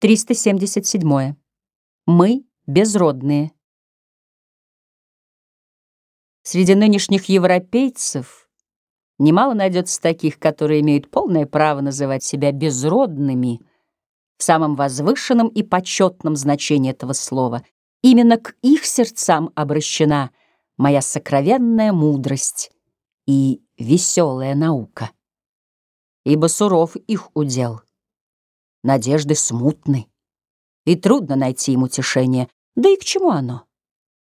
377. Мы безродные. Среди нынешних европейцев немало найдется таких, которые имеют полное право называть себя безродными в самом возвышенном и почетном значении этого слова. Именно к их сердцам обращена моя сокровенная мудрость и веселая наука. Ибо суров их удел — надежды смутны, и трудно найти им утешение. Да и к чему оно?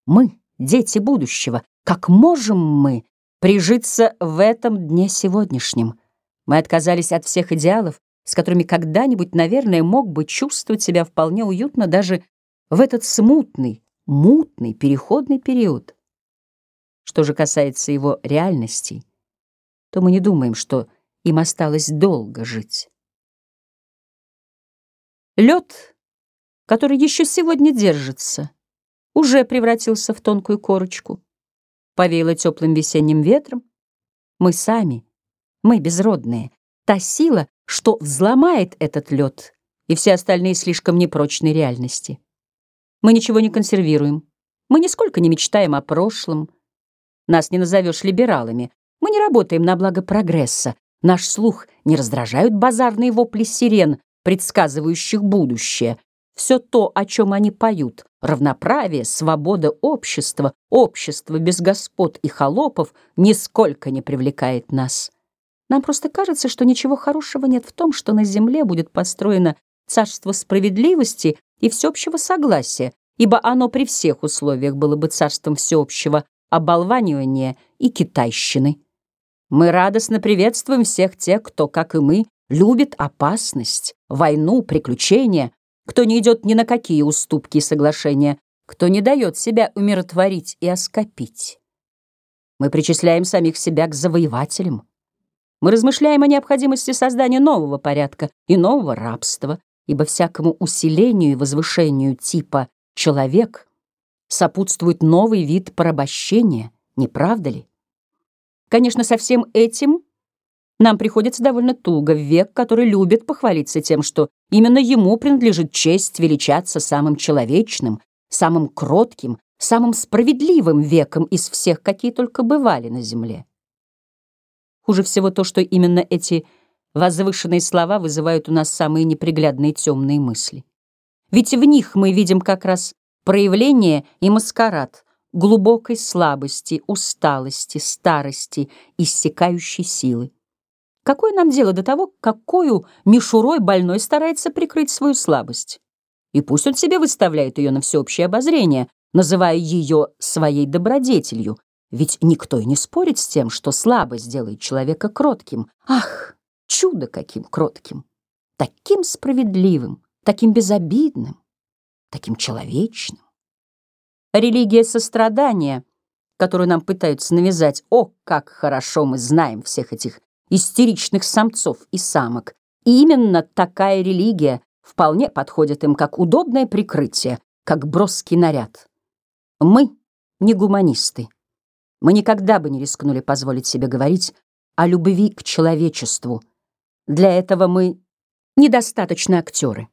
Мы, дети будущего, как можем мы прижиться в этом дне сегодняшнем? Мы отказались от всех идеалов, с которыми когда-нибудь, наверное, мог бы чувствовать себя вполне уютно даже в этот смутный, мутный, переходный период. Что же касается его реальностей, то мы не думаем, что им осталось долго жить. Лед, который еще сегодня держится, уже превратился в тонкую корочку. Повеяло теплым весенним ветром. Мы сами, мы безродные, та сила, что взломает этот лед и все остальные слишком непрочные реальности. Мы ничего не консервируем, мы нисколько не мечтаем о прошлом. Нас не назовешь либералами, мы не работаем на благо прогресса, наш слух не раздражают базарные вопли сирен, предсказывающих будущее. Все то, о чем они поют, равноправие, свобода общества, общество без господ и холопов, нисколько не привлекает нас. Нам просто кажется, что ничего хорошего нет в том, что на земле будет построено царство справедливости и всеобщего согласия, ибо оно при всех условиях было бы царством всеобщего оболванивания и китайщины. Мы радостно приветствуем всех тех, кто, как и мы, любит опасность, войну, приключения, кто не идет ни на какие уступки и соглашения, кто не дает себя умиротворить и оскопить. Мы причисляем самих себя к завоевателям. Мы размышляем о необходимости создания нового порядка и нового рабства, ибо всякому усилению и возвышению типа «человек» сопутствует новый вид порабощения, не правда ли? Конечно, со всем этим нам приходится довольно туго в век, который любит похвалиться тем, что именно ему принадлежит честь величаться самым человечным, самым кротким, самым справедливым веком из всех, какие только бывали на земле. Хуже всего то, что именно эти возвышенные слова вызывают у нас самые неприглядные темные мысли. Ведь в них мы видим как раз проявление и маскарад глубокой слабости, усталости, старости, иссякающей силы. Какое нам дело до того, какую мишурой больной старается прикрыть свою слабость? И пусть он себе выставляет ее на всеобщее обозрение, называя ее своей добродетелью, ведь никто и не спорит с тем, что слабость делает человека кротким. Ах, чудо каким кротким! Таким справедливым, таким безобидным, таким человечным. Религия сострадания, которую нам пытаются навязать, о, как хорошо мы знаем всех этих истеричных самцов и самок. Именно такая религия вполне подходит им как удобное прикрытие, как броский наряд. Мы не гуманисты. Мы никогда бы не рискнули позволить себе говорить о любви к человечеству. Для этого мы недостаточно актеры.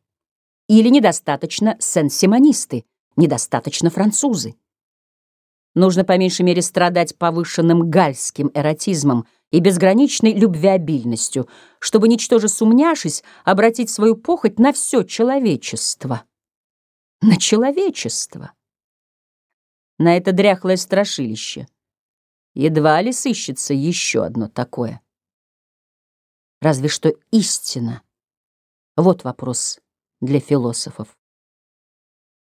Или недостаточно сенсимонисты, недостаточно французы. Нужно по меньшей мере страдать повышенным гальским эротизмом и безграничной любвеобильностью, чтобы, ничтоже сумняшись, обратить свою похоть на все человечество. На человечество. На это дряхлое страшилище. Едва ли сыщется еще одно такое. Разве что истина. Вот вопрос для философов.